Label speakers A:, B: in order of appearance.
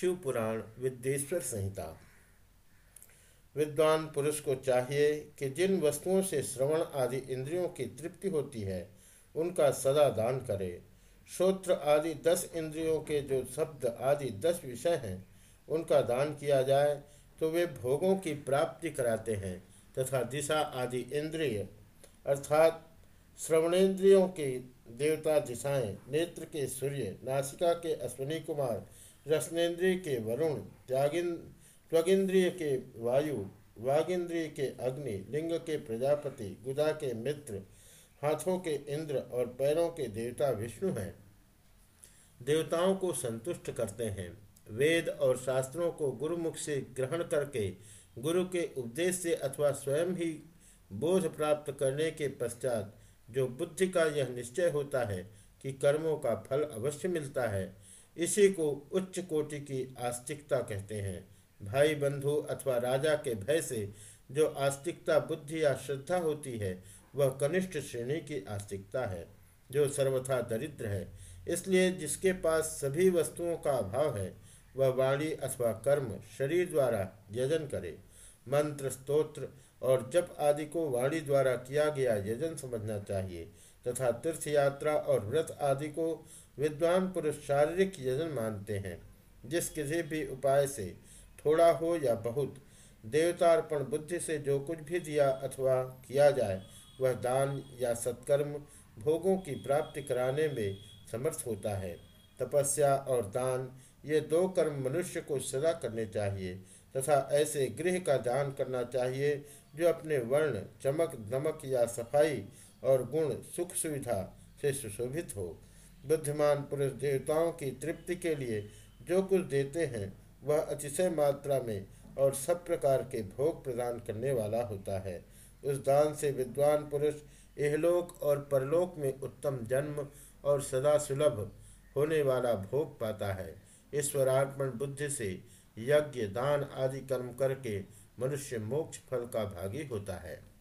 A: शिवपुराण विद्येश्वर संहिता। विद्वान पुरुष को चाहिए कि जिन वस्तुओं से श्रवण आदि इंद्रियों की तृप्ति होती है, उनका सदा दान करे। श्रोत्र आदि दस इंद्रियों के जो शब्द आदि दस विषय हैं, उनका दान किया जाए तो वे भोगों की प्राप्ति कराते हैं, तथा दिशा आदि इंद्रिय, अर्थात श्रवणेन्द्रियों के देवता दिशाएँ, नेत्र के सूर्य, नासिका के अश्विनी कुमार रसनेन्द्रिय के वरुण त्यागिन त्वगिंद्रिय के वायु, वागिंद्रिय के अग्नि, लिंग के प्रजापति, गुदा के मित्र, हाथों के इंद्र और पैरों के देवता विष्णु हैं। देवताओं को संतुष्ट करते हैं। वेद और शास्त्रों को गुरुमुख से ग्रहण करके, गुरु के उपदेश से अथवा स्वयं ही बोध प्राप्त करने के पश्चात, जो बुद्धि का यह निश्चय होता है कि कर्मों का फल अवश्य मिलता है इसी को उच्च कोटि की आस्तिकता कहते हैं। भाई बंधु अथवा राजा के भय से जो आस्तिकता, बुद्धि या श्रद्धा होती है, वह कनिष्ठ श्रेणी की आस्तिकता है, जो सर्वथा दरिद्र है। इसलिए जिसके पास सभी वस्तुओं का अभाव है, वह वाणी अथवा कर्म शरीर द्वारा यजन करे। मंत्र, स्तोत्र और जप आदि को वाणी द्वारा किया गया यजन समझना चाहिए। तथा तीर्थ यात्रा और व्रत आदि को विद्वान पुरुष शारीरिक यजन मानते हैं, जिस किसी भी उपाय से थोड़ा हो या बहुत, देवतार्पण बुद्धि से जो कुछ भी दिया अथवा किया जाए, वह दान या सत्कर्म भोगों की प्राप्ति कराने में समर्थ होता है। तपस्या और दान, ये दो कर्म मनुष्य को सदा करने चाहिए, तथा ऐसे गृह का दान करना चाहिए, जो अपने वर्ण, चमक दमक या सफ़ाई और गुण सुख सुविधा से सुशोभित हो। बुद्धिमान पुरुष देवताओं की तृप्ति के लिए जो कुछ देते हैं, वह अतिशय मात्रा में और सब प्रकार के भोग प्रदान करने वाला होता है। उस दान से विद्वान पुरुष इहलोक और परलोक में उत्तम जन्म और सदा सुलभ होने वाला भोग पाता है। ईश्वरार्पण बुद्धि से यज्ञ, दान आदि कर्म करके मनुष्य मोक्ष फल का भागी होता है।